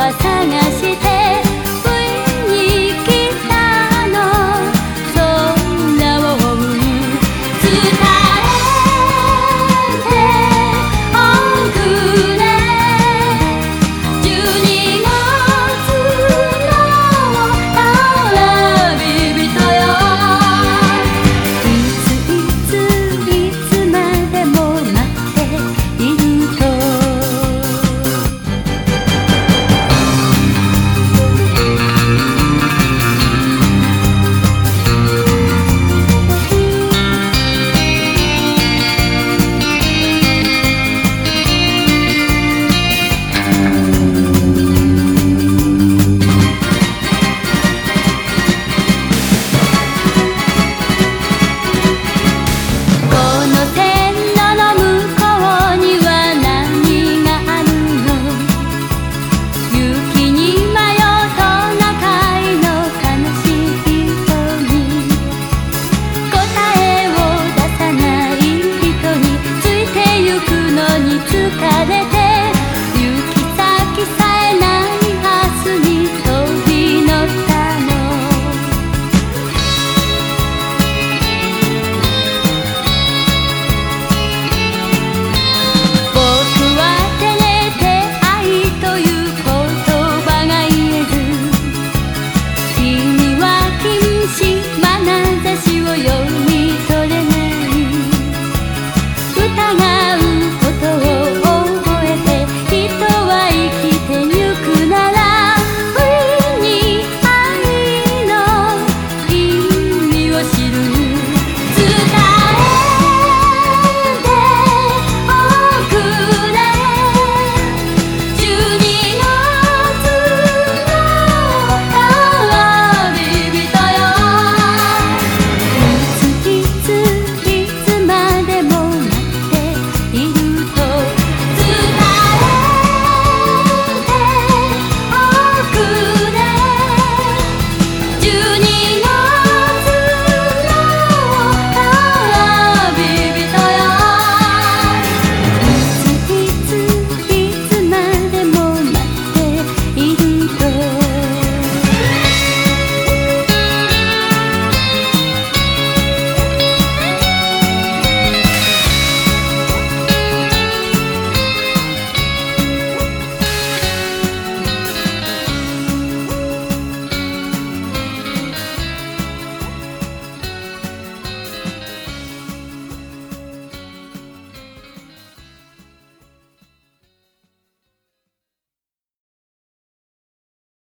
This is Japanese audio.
は探して